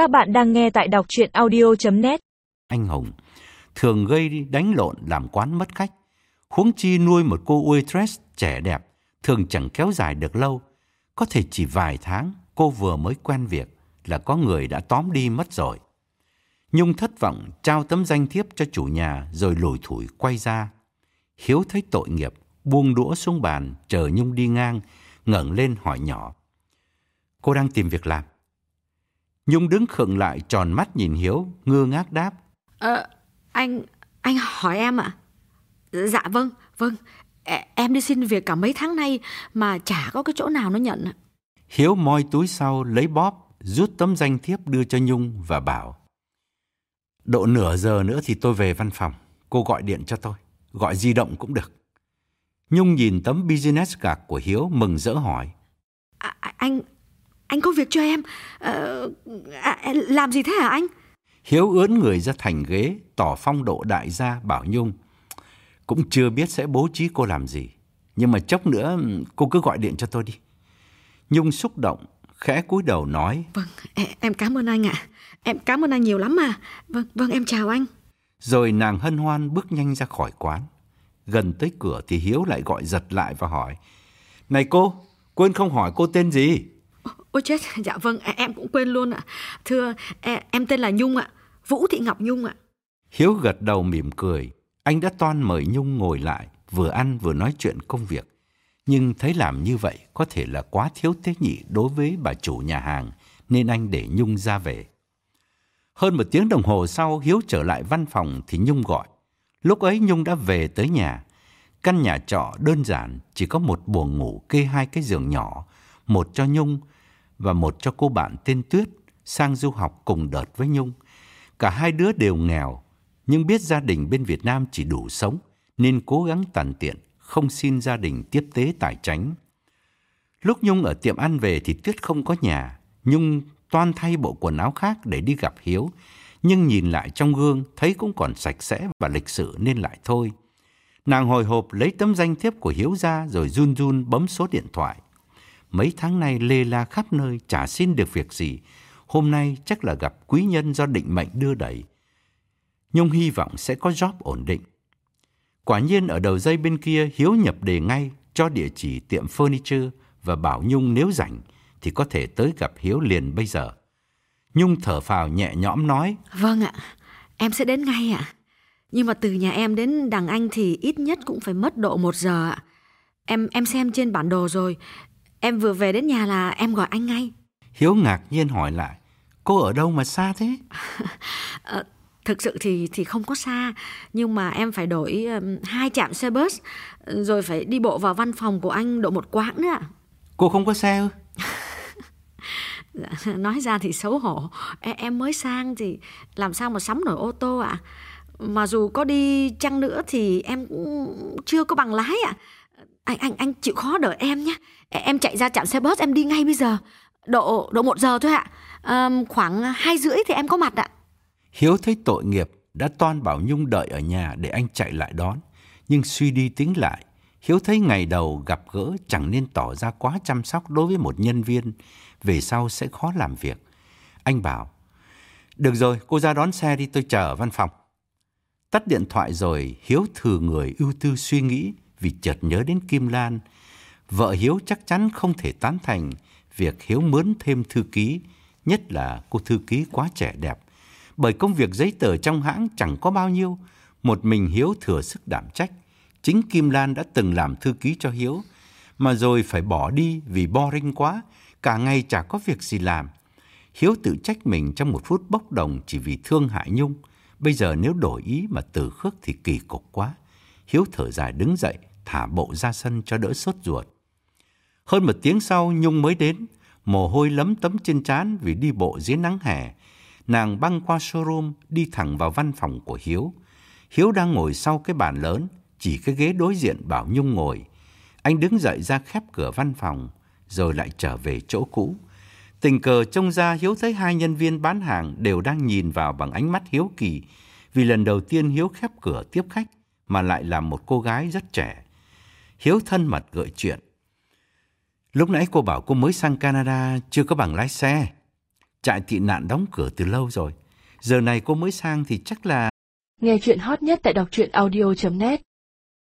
Các bạn đang nghe tại đọc chuyện audio.net Anh Hùng thường gây đánh lộn làm quán mất khách. Huống chi nuôi một cô waitress trẻ đẹp thường chẳng kéo dài được lâu. Có thể chỉ vài tháng cô vừa mới quen việc là có người đã tóm đi mất rồi. Nhung thất vọng trao tấm danh thiếp cho chủ nhà rồi lủi thủi quay ra. Hiếu thấy tội nghiệp, buông đũa xuống bàn chờ Nhung đi ngang, ngẩng lên hỏi nhỏ. Cô đang tìm việc làm. Nhung đứng khựng lại tròn mắt nhìn Hiếu, ngơ ngác đáp. Ờ, anh, anh hỏi em ạ? Dạ vâng, vâng. Em đi xin việc cả mấy tháng nay mà chả có cái chỗ nào nó nhận ạ. Hiếu moi túi sau lấy bóp, rút tấm danh thiếp đưa cho Nhung và bảo. Độ nửa giờ nữa thì tôi về văn phòng, cô gọi điện cho tôi, gọi di động cũng được. Nhung nhìn tấm business card của Hiếu mừng rỡ hỏi. À, anh, anh có việc cho em. Ờ, à, làm gì thế hả anh? Hiếu ướn người ra thành ghế, tỏ phong độ đại gia bảo Nhung. Cũng chưa biết sẽ bố trí cô làm gì, nhưng mà chốc nữa cô cứ gọi điện cho tôi đi. Nhung xúc động, khẽ cúi đầu nói. Vâng, em cảm ơn anh ạ. Em cảm ơn anh nhiều lắm mà. Vâng, vâng em chào anh. Rồi nàng hân hoan bước nhanh ra khỏi quán. Gần tới cửa thì Hiếu lại gọi giật lại và hỏi. Này cô, quên không hỏi cô tên gì? Ôi chết, dạ vâng, em cũng quên luôn ạ. Thưa, em tên là Nhung ạ. Vũ Thị Ngọc Nhung ạ. Hiếu gật đầu mỉm cười. Anh đã toan mời Nhung ngồi lại, vừa ăn vừa nói chuyện công việc. Nhưng thấy làm như vậy có thể là quá thiếu tế nhị đối với bà chủ nhà hàng, nên anh để Nhung ra về. Hơn một tiếng đồng hồ sau, Hiếu trở lại văn phòng thì Nhung gọi. Lúc ấy Nhung đã về tới nhà. Căn nhà trọ đơn giản, chỉ có một buồng ngủ kê hai cái giường nhỏ, một cho Nhung và một cho cô bạn tên Tuyết sang du học cùng đợt với Nhung. Cả hai đứa đều nghèo, nhưng biết gia đình bên Việt Nam chỉ đủ sống nên cố gắng tàn tiện, không xin gia đình tiếp tế tài chánh. Lúc Nhung ở tiệm ăn về thì Tuyết không có nhà. Nhung toan thay bộ quần áo khác để đi gặp Hiếu. Nhưng nhìn lại trong gương thấy cũng còn sạch sẽ và lịch sự nên lại thôi. Nàng hồi hộp lấy tấm danh thiếp của Hiếu ra rồi run run bấm số điện thoại. Mấy tháng nay lê la khắp nơi chả xin được việc gì. Hôm nay chắc là gặp quý nhân do định mệnh đưa đẩy. Nhung hy vọng sẽ có job ổn định. Quả nhiên ở đầu dây bên kia Hiếu nhập đề ngay cho địa chỉ tiệm furniture và bảo Nhung nếu rảnh thì có thể tới gặp Hiếu liền bây giờ. Nhung thở phào nhẹ nhõm nói Vâng ạ, em sẽ đến ngay ạ. Nhưng mà từ nhà em đến đằng anh thì ít nhất cũng phải mất độ một giờ ạ. Em em xem trên bản đồ rồi. Em vừa về đến nhà là em gọi anh ngay. Hiếu ngạc nhiên hỏi lại Cô ở đâu mà xa thế? Ờ, thực sự thì thì không có xa, nhưng mà em phải đổi ừm, hai trạm xe bus, rồi phải đi bộ vào văn phòng của anh độ một quãng nữa. Cô không có xe ư? Nói ra thì xấu hổ, E- em mới sang thì làm sao mà sắm nổi ô tô ạ? Mà dù có đi chăng nữa thì em cũng chưa có bằng lái ạ. Anh anh anh chịu khó đợi em nhé. Em chạy ra trạm xe bus em đi ngay bây giờ. Độ độ một giờ thôi ạ. À, khoảng hai rưỡi thì em có mặt ạ. Hiếu thấy tội nghiệp đã toan bảo Nhung đợi ở nhà để anh chạy lại đón. Nhưng suy đi tính lại, Hiếu thấy ngày đầu gặp gỡ chẳng nên tỏ ra quá chăm sóc đối với một nhân viên, về sau sẽ khó làm việc. Anh bảo, được rồi, cô ra đón xe đi tôi chờ ở văn phòng. Tắt điện thoại rồi, Hiếu thừa người ưu tư suy nghĩ vì chợt nhớ đến Kim Lan. Vợ Hiếu chắc chắn không thể tán thành việc Hiếu mướn thêm thư ký, nhất là cô thư ký quá trẻ đẹp. Bởi công việc giấy tờ trong hãng chẳng có bao nhiêu, một mình Hiếu thừa sức đảm trách. Chính Kim Lan đã từng làm thư ký cho Hiếu, mà rồi phải bỏ đi vì boring quá, cả ngày chả có việc gì làm. Hiếu tự trách mình trong một phút bốc đồng chỉ vì thương hại Nhung. Bây giờ nếu đổi ý mà từ khước thì kỳ cục quá. Hiếu thở dài đứng dậy, thả bộ ra sân cho đỡ sốt ruột. Hơn một tiếng sau Nhung mới đến, mồ hôi lấm tấm trên trán vì đi bộ dưới nắng hè. Nàng băng qua showroom đi thẳng vào văn phòng của Hiếu. Hiếu đang ngồi sau cái bàn lớn, chỉ cái ghế đối diện bảo Nhung ngồi. Anh đứng dậy ra khép cửa văn phòng, rồi lại trở về chỗ cũ. Tình cờ trông ra Hiếu thấy hai nhân viên bán hàng đều đang nhìn vào bằng ánh mắt hiếu kỳ, vì lần đầu tiên Hiếu khép cửa tiếp khách mà lại là một cô gái rất trẻ. Hiếu thân mật gợi chuyện. Lúc nãy cô bảo cô mới sang Canada, chưa có bằng lái xe. Trại tị nạn đóng cửa từ lâu rồi. Giờ này cô mới sang thì chắc là... Nghe chuyện hot nhất tại đọc truyện audio.net